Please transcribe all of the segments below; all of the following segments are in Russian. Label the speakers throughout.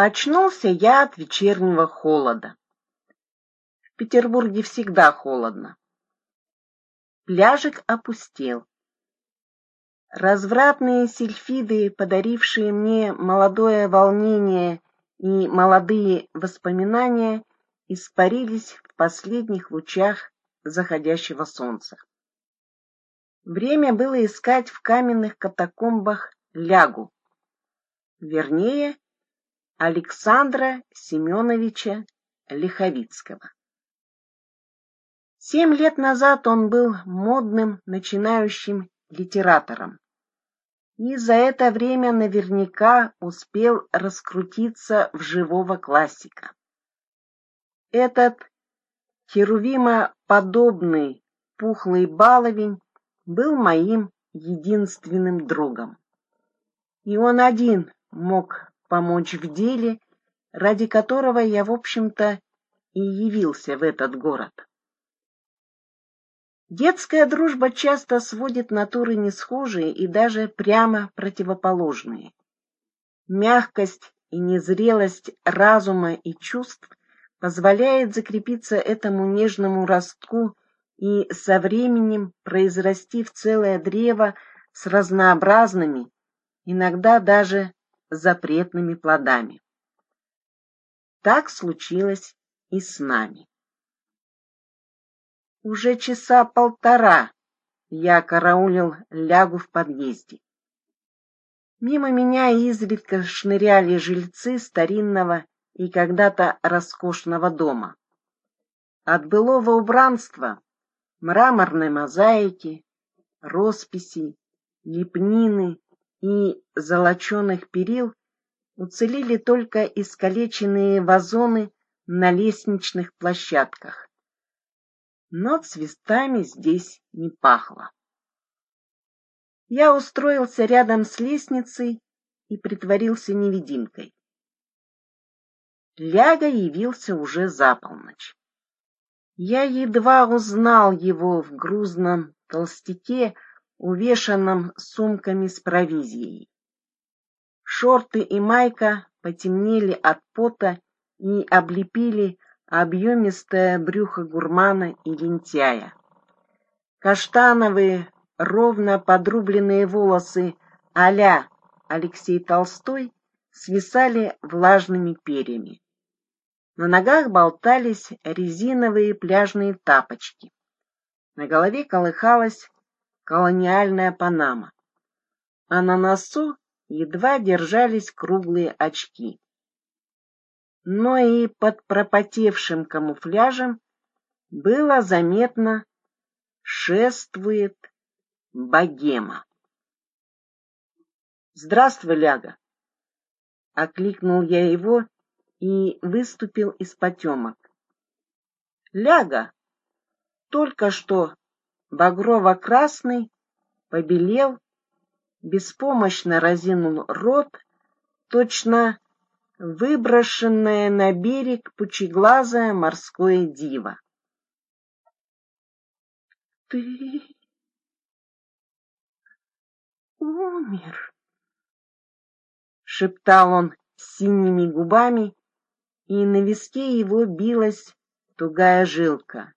Speaker 1: Очнулся я от вечернего холода. В Петербурге всегда холодно. Пляжик опустел. Развратные сельфиды, подарившие мне молодое волнение и молодые воспоминания, испарились в последних лучах заходящего солнца. Время было искать в каменных катакомбах лягу, вернее, Александра Семеновича Лиховицкого. Семь лет назад он был модным начинающим литератором и за это время наверняка успел раскрутиться в живого классика. Этот херувимоподобный пухлый баловень был моим единственным другом. И он один мог помочь в деле, ради которого я, в общем-то, и явился в этот город. Детская дружба часто сводит натуры несхожие и даже прямо противоположные. Мягкость и незрелость разума и чувств позволяет закрепиться этому нежному ростку и со временем произрасти в целое древо с разнообразными, иногда даже запретными плодами. Так случилось и с нами. Уже часа полтора я караулил лягу в подъезде. Мимо меня изредка шныряли жильцы старинного и когда-то роскошного дома. От былого убранства, мраморной мозаики, росписей, лепнины и золоченых перил уцелели только искалеченные вазоны на лестничных площадках. Но цветами здесь не пахло. Я устроился рядом с лестницей и притворился невидимкой. Ляга явился уже за полночь. Я едва узнал его в грузном толстяке, увешанном сумками с провизией. Шорты и майка потемнели от пота и облепили объемистое брюхо гурмана и лентяя. Каштановые, ровно подрубленные волосы а Алексей Толстой свисали влажными перьями. На ногах болтались резиновые пляжные тапочки. На голове колыхалась колониальная панама, а на носу едва держались круглые очки. Но и под пропотевшим камуфляжем было заметно шествует богема. «Здравствуй, Ляга!» — окликнул я его и выступил из потемок. Ляга, только что багрово-красный, побелел, беспомощно разинул рот, точно выброшенное на берег пучеглазое морское диво. — Ты умер, — шептал он синими губами и на виске его билась тугая жилка.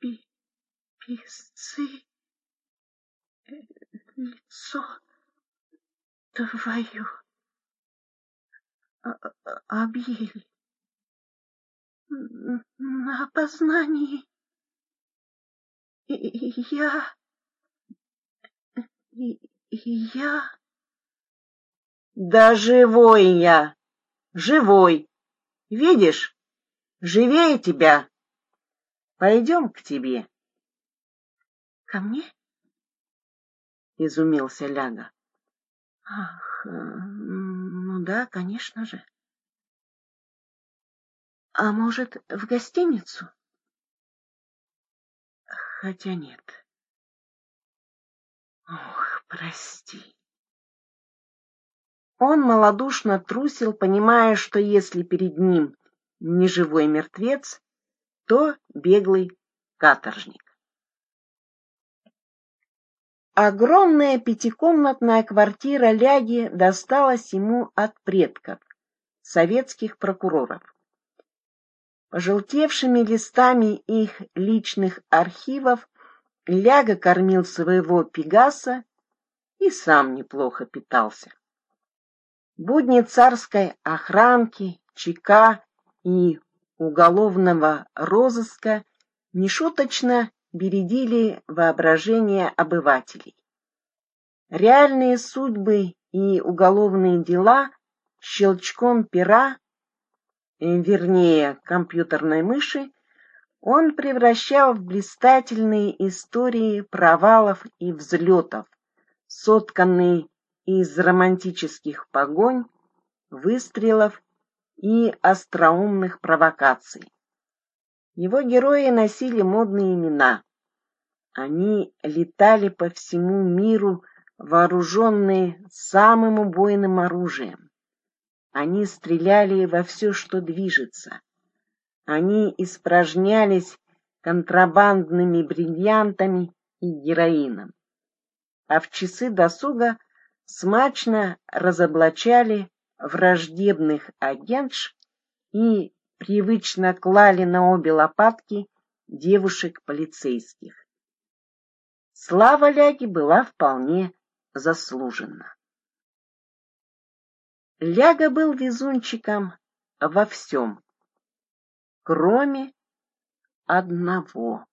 Speaker 1: Пи, писцы, лицо твое объели на опознании. Я я... Да живой я, живой. Видишь, живее тебя. Пойдем к тебе. Ко мне? Изумился Ляга. Ах, ну да, конечно же. А может, в гостиницу? Хотя нет. Ох, прости. Он малодушно трусил, понимая, что если перед ним не живой мертвец, то беглый каторжник. Огромная пятикомнатная квартира Ляги досталась ему от предков, советских прокуроров. Пожелтевшими листами их личных архивов Ляга кормил своего Пегаса и сам неплохо питался. Будни царской охранки, ЧК и уголовного розыска нешуточно бередили воображение обывателей. Реальные судьбы и уголовные дела щелчком пера, э, вернее, компьютерной мыши, он превращал в блистательные истории провалов и взлетов, сотканные из романтических погонь, выстрелов и остроумных провокаций. Его герои носили модные имена. Они летали по всему миру, вооруженные самым убойным оружием. Они стреляли во все, что движется. Они испражнялись контрабандными бриллиантами и героином. А в часы досуга смачно разоблачали враждебных агентш и привычно клали на обе лопатки девушек-полицейских. Слава Ляги была вполне заслужена. Ляга был везунчиком во всем, кроме одного.